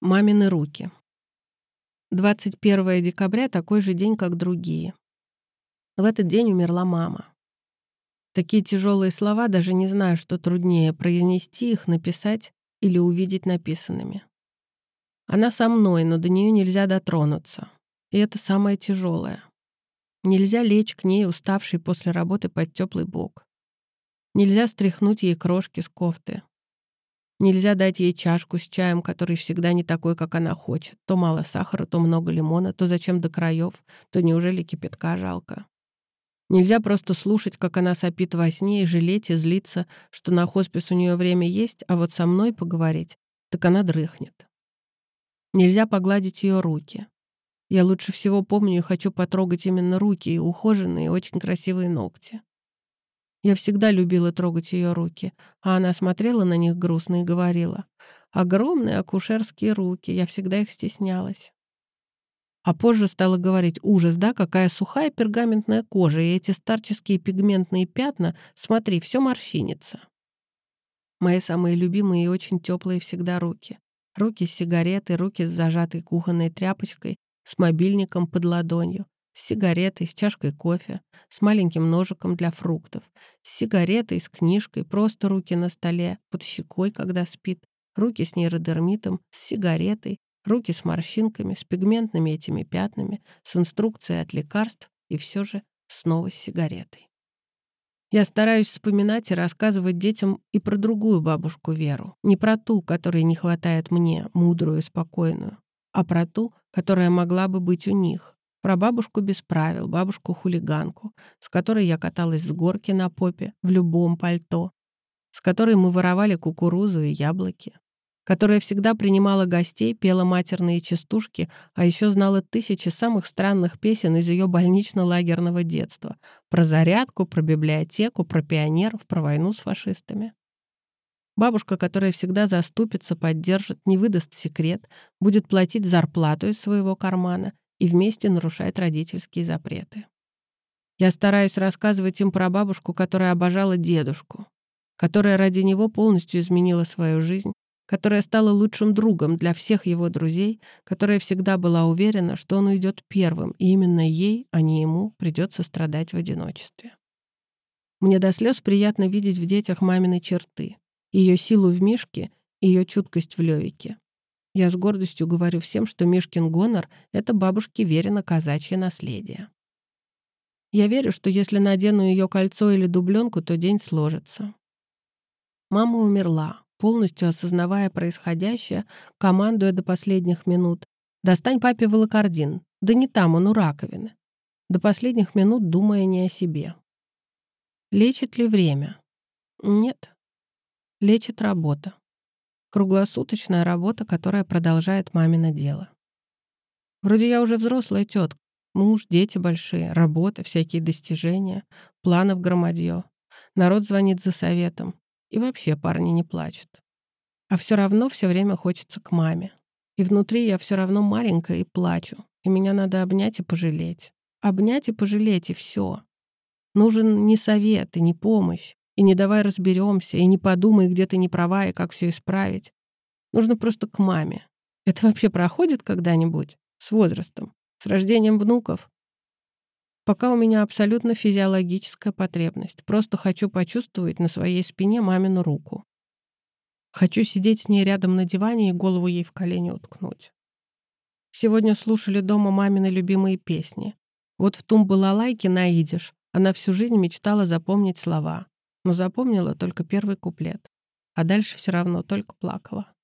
Мамины руки. 21 декабря такой же день, как другие. В этот день умерла мама. Такие тяжелые слова, даже не знаю, что труднее, произнести их, написать или увидеть написанными. Она со мной, но до нее нельзя дотронуться. И это самое тяжелое. Нельзя лечь к ней, уставшей после работы под теплый бок. Нельзя стряхнуть ей крошки с кофты. Нельзя дать ей чашку с чаем, который всегда не такой, как она хочет. То мало сахара, то много лимона, то зачем до краев, то неужели кипятка жалко. Нельзя просто слушать, как она сопит во сне и жалеть и злиться, что на хоспис у нее время есть, а вот со мной поговорить, так она дрыхнет. Нельзя погладить ее руки. Я лучше всего помню и хочу потрогать именно руки и ухоженные, очень красивые ногти. Я всегда любила трогать ее руки, а она смотрела на них грустно и говорила. «Огромные акушерские руки, я всегда их стеснялась». А позже стала говорить, ужас, да, какая сухая пергаментная кожа, и эти старческие пигментные пятна, смотри, все морщинится. Мои самые любимые и очень теплые всегда руки. Руки с сигаретой, руки с зажатой кухонной тряпочкой, с мобильником под ладонью, с сигаретой, с чашкой кофе, с маленьким ножиком для фруктов, с сигаретой, с книжкой, просто руки на столе, под щекой, когда спит, руки с нейродермитом, с сигаретой, руки с морщинками, с пигментными этими пятнами, с инструкцией от лекарств и все же снова с сигаретой. Я стараюсь вспоминать и рассказывать детям и про другую бабушку Веру, не про ту, которой не хватает мне, мудрую и спокойную, а про ту, которая могла бы быть у них, про бабушку без правил, бабушку-хулиганку, с которой я каталась с горки на попе в любом пальто, с которой мы воровали кукурузу и яблоки, которая всегда принимала гостей, пела матерные частушки, а еще знала тысячи самых странных песен из ее больнично-лагерного детства про зарядку, про библиотеку, про пионеров, про войну с фашистами. Бабушка, которая всегда заступится, поддержит, не выдаст секрет, будет платить зарплату из своего кармана и вместе нарушать родительские запреты. Я стараюсь рассказывать им про бабушку, которая обожала дедушку, которая ради него полностью изменила свою жизнь, которая стала лучшим другом для всех его друзей, которая всегда была уверена, что он уйдет первым, и именно ей, а не ему, придется страдать в одиночестве. Мне до слез приятно видеть в детях мамины черты, ее силу в Мишке, ее чуткость в Левике. Я с гордостью говорю всем, что Мишкин гонор — это бабушке Верина казачье наследие. Я верю, что если надену ее кольцо или дубленку, то день сложится. Мама умерла, полностью осознавая происходящее, командуя до последних минут. «Достань папе волокордин. Да не там, он у раковины». До последних минут думая не о себе. Лечит ли время? Нет. Лечит работа. Круглосуточная работа, которая продолжает мамино дело. Вроде я уже взрослая тетка. Муж, дети большие, работа, всякие достижения, планов громадье. Народ звонит за советом. И вообще парни не плачут. А все равно все время хочется к маме. И внутри я все равно маленькая и плачу. И меня надо обнять и пожалеть. Обнять и пожалеть, и все. Нужен не совет и не помощь, и не давай разберемся, и не подумай, где ты не права и как все исправить. Нужно просто к маме. Это вообще проходит когда-нибудь? С возрастом? С рождением внуков? Пока у меня абсолютно физиологическая потребность. Просто хочу почувствовать на своей спине мамину руку. Хочу сидеть с ней рядом на диване и голову ей в колени уткнуть. Сегодня слушали дома мамины любимые песни. Вот в тум была лайки на идиш. Она всю жизнь мечтала запомнить слова но запомнила только первый куплет, а дальше все равно только плакала.